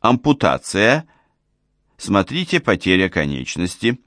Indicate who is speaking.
Speaker 1: Ампутация. Смотрите потеря конечности.